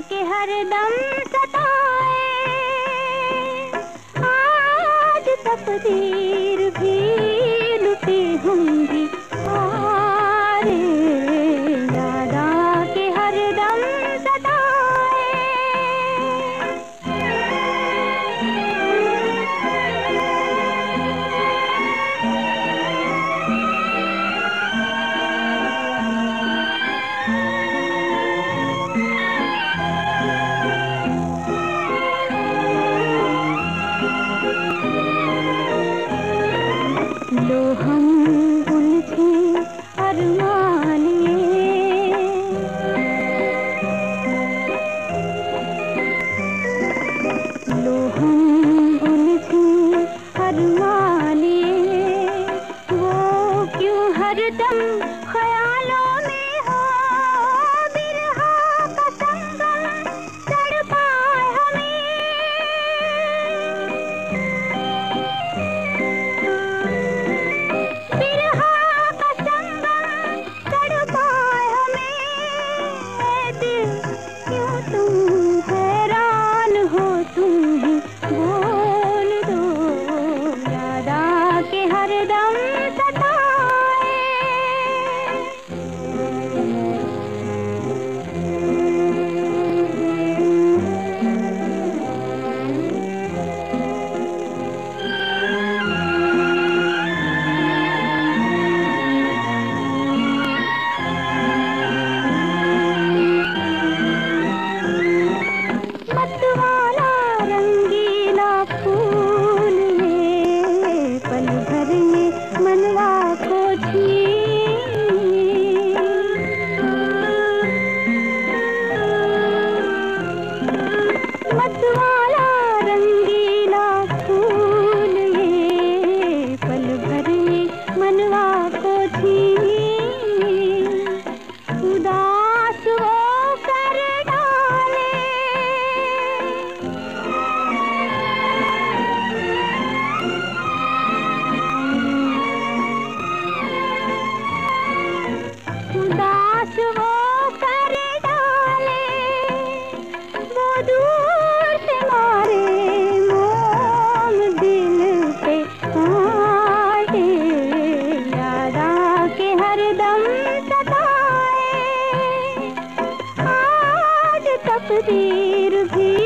के हर दम सताए। आज तकदीर लो हम तकदीर भी